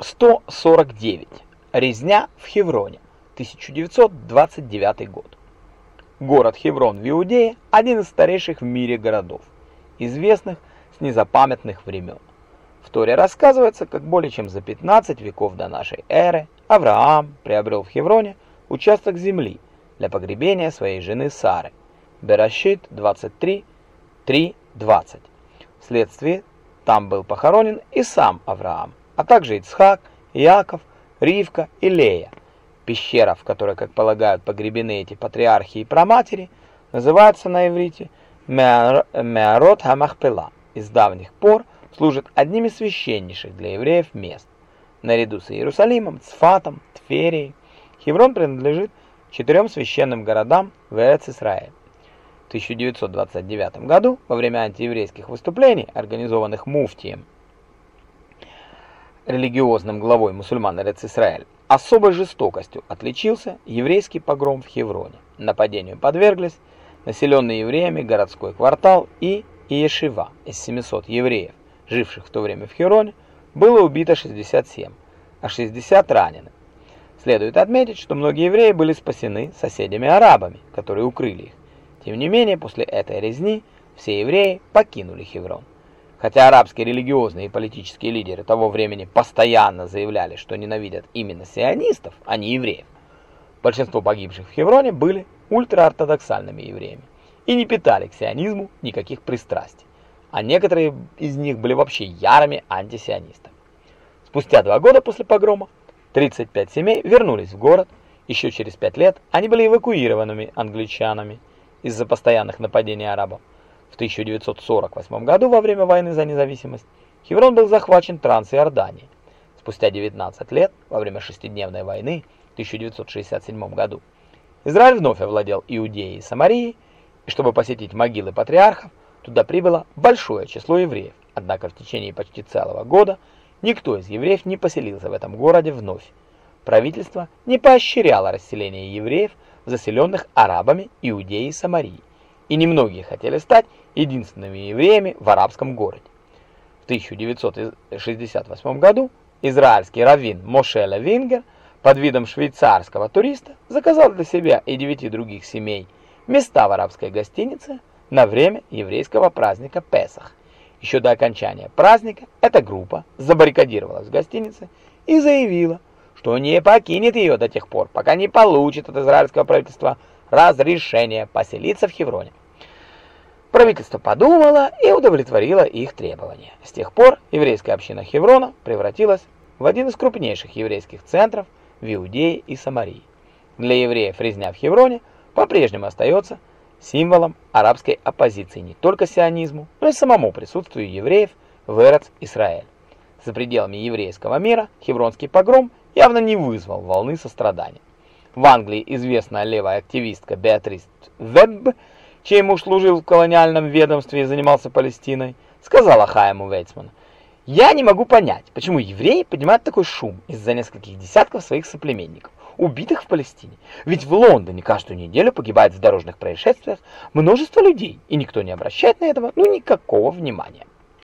149. Резня в Хевроне. 1929 год. Город Хеврон в Иудее – один из старейших в мире городов, известных с незапамятных времен. В Торе рассказывается, как более чем за 15 веков до нашей эры Авраам приобрел в Хевроне участок земли для погребения своей жены Сары. Берашит 23, 3, 20. Вследствие там был похоронен и сам Авраам, а также Ицхак, Иаков, Ривка и Лея – Пещера, в которой, как полагают, погребены эти патриархи и праматери, называется на иврите Меарот Хамахпела. Из давних пор служит одним из священнейших для евреев мест. Наряду с Иерусалимом, Цфатом, Тферией, Хеврон принадлежит четырем священным городам в Эрец-Исраэль. В 1929 году, во время антиеврейских выступлений, организованных муфтием, религиозным главой мусульман Эрец-Исраэль, Особой жестокостью отличился еврейский погром в Хевроне. Нападению подверглись населенный евреями городской квартал и Иешива. Из 700 евреев, живших в то время в Хевроне, было убито 67, а 60 ранены. Следует отметить, что многие евреи были спасены соседями-арабами, которые укрыли их. Тем не менее, после этой резни все евреи покинули Хеврон. Хотя арабские религиозные и политические лидеры того времени постоянно заявляли, что ненавидят именно сионистов, а не евреев, большинство погибших в Хевроне были ультраортодоксальными евреями и не питали к сионизму никаких пристрастий, а некоторые из них были вообще ярыми антисионистами. Спустя два года после погрома 35 семей вернулись в город, еще через пять лет они были эвакуированными англичанами из-за постоянных нападений арабов. В 1948 году, во время войны за независимость, Хеврон был захвачен Трансиорданией. Спустя 19 лет, во время шестидневной войны в 1967 году, Израиль вновь овладел Иудеей и Самарией, и чтобы посетить могилы патриархов, туда прибыло большое число евреев. Однако в течение почти целого года никто из евреев не поселился в этом городе вновь. Правительство не поощряло расселение евреев в заселенных арабами Иудеи и Самарии и немногие хотели стать единственными евреями в арабском городе. В 1968 году израильский раввин Мошеле Вингер под видом швейцарского туриста заказал для себя и девяти других семей места в арабской гостинице на время еврейского праздника Песах. Еще до окончания праздника эта группа забаррикадировалась в гостинице и заявила, что не покинет ее до тех пор, пока не получит от израильского правительства разрешение поселиться в Хевроне. Правительство подумало и удовлетворило их требования. С тех пор еврейская община Хеврона превратилась в один из крупнейших еврейских центров в Иудее и Самарии. Для евреев резня в Хевроне по-прежнему остается символом арабской оппозиции не только сионизму, но и самому присутствию евреев в Эрец-Исраэль. За пределами еврейского мира хевронский погром явно не вызвал волны сострадания. В Англии известная левая активистка Беатрис Вебб, чей муж служил в колониальном ведомстве и занимался Палестиной, сказала Хайму Вейцману, «Я не могу понять, почему евреи поднимают такой шум из-за нескольких десятков своих соплеменников, убитых в Палестине. Ведь в Лондоне каждую неделю погибает в дорожных происшествиях множество людей, и никто не обращает на этого ну никакого внимания».